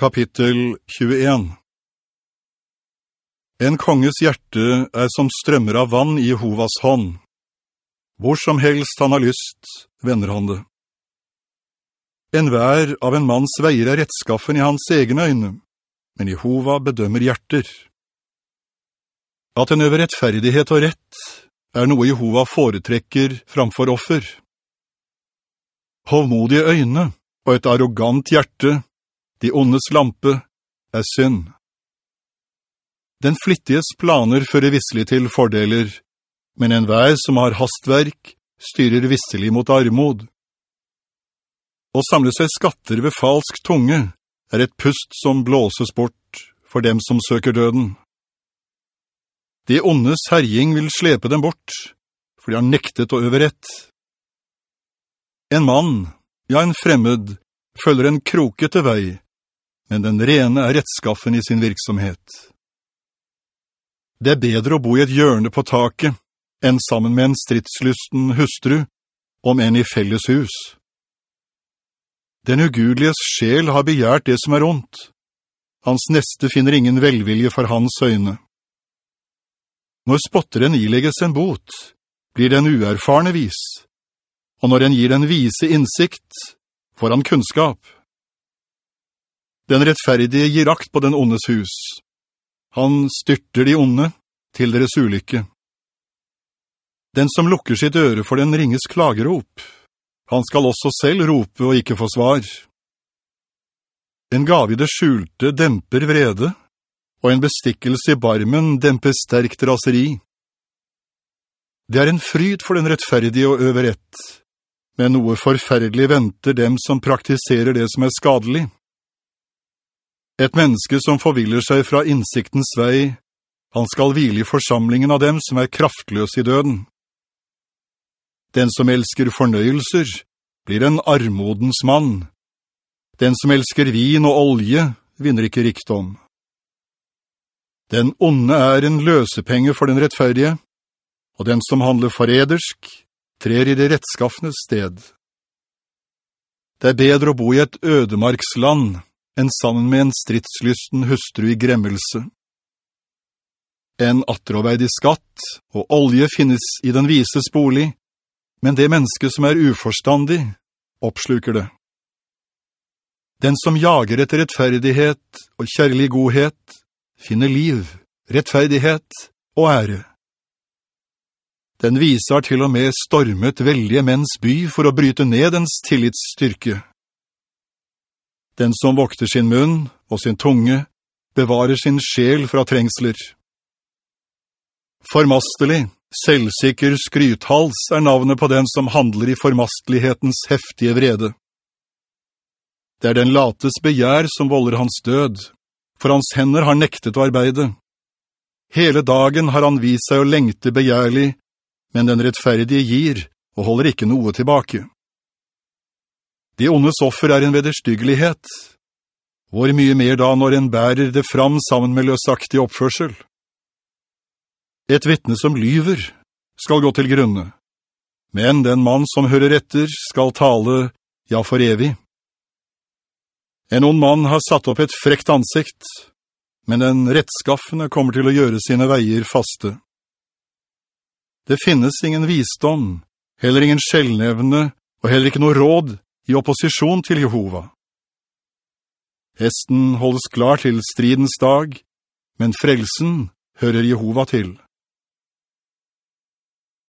Kapittel 21 En konges hjerte er som strømmer av vann i Jehovas hånd. Hvor som helst han har lyst, vender han det. En vær av en manns veier er rettskaffen i hans egne øyne, men Jehova bedømmer hjerter. At en øver rettferdighet og rett er noe Jehova foretrekker framfor offer. Hovmodige øyne og et arrogant hjerte de ondes lampe er synd. Den flittiges planer fører visselig til fordeler, men en vei som har hastverk styrer visselig mot armod. Å samle seg skatter ved falsk tunge er et pust som blåses bort for dem som søker døden. De ondes herjing vil slepe dem bort, for de har nektet å øve rett. En mann, ja en fremmed, følger en krokete vei, men den rene er rettskaffen i sin virksomhet. Det er bedre å bo i et hjørne på taket, enn sammen med en stridslysten hustru, om en i felles hus. Den ugudliges sjel har begjært det som er ondt. Hans neste finner ingen velvilje for hans øyne. Når spotteren ilegges en bot, blir den uerfarne vis, og når en gir den vise innsikt, får han kunnskap. Den rettferdige gir akt på den ondes hus. Han styrter de onde til deres ulykke. Den som lukker sitt øre for den ringes klagerop, han skal også selv rope og ikke få svar. En gav i det skjulte demper vrede, og en bestikkelse i barmen demper sterkt raseri. Det er en fryd for den rettferdige å øve rett, men noe forferdelig venter dem som praktiserer det som er skadelig. Et menneske som forviller seg fra innsiktens vei, han skal hvile i forsamlingen av dem som er kraftløse i døden. Den som elsker fornøyelser, blir en armodens mann. Den som elsker vin og olje, vinner ikke rikdom. Den onde er en løsepenge for den rettferdige, og den som handler foredersk, trer i det rettskaffende sted. Det er bedre å bo i et ødemarksland, enn sammen med en stridslysten hustru i gremmelse. En atteroveidig skatt og olje finnes i den vises bolig, men det menneske som er uforstandig, oppsluker det. Den som jager etter rettferdighet og kjærlig godhet, finner liv, rettferdighet og ære. Den viser til og med stormet veldige menns by for å bryte ned dens tillitsstyrke. Den som vokter sin munn og sin tunge, bevarer sin sjel fra trengsler. Formastelig, selvsikker skrythals er navnet på den som handler i formastelighetens heftige vrede. Det er den lates begjær som volder hans død, for hans hender har nektet å arbeide. Hele dagen har han vist seg å lengte begjærlig, men den rettferdige gir og holder ikke noe tilbake. De ondes offer er en vederstyggelighet. Hvor mye mer da når en bærer det fram sammen med løsaktig oppførsel? Et vittne som lyver skal gå til grunne, men den mann som hører etter skal tale, ja for evig. En ond mann har satt opp et frekt ansikt, men den rettskaffende kommer til å gjøre sine veier faste. Det finnes ingen visdom, heller ingen skjellnevne, og heller ikke noe råd i opposisjon til Jehova. Hesten holdes klar til stridens dag, men frelsen hører Jehova til.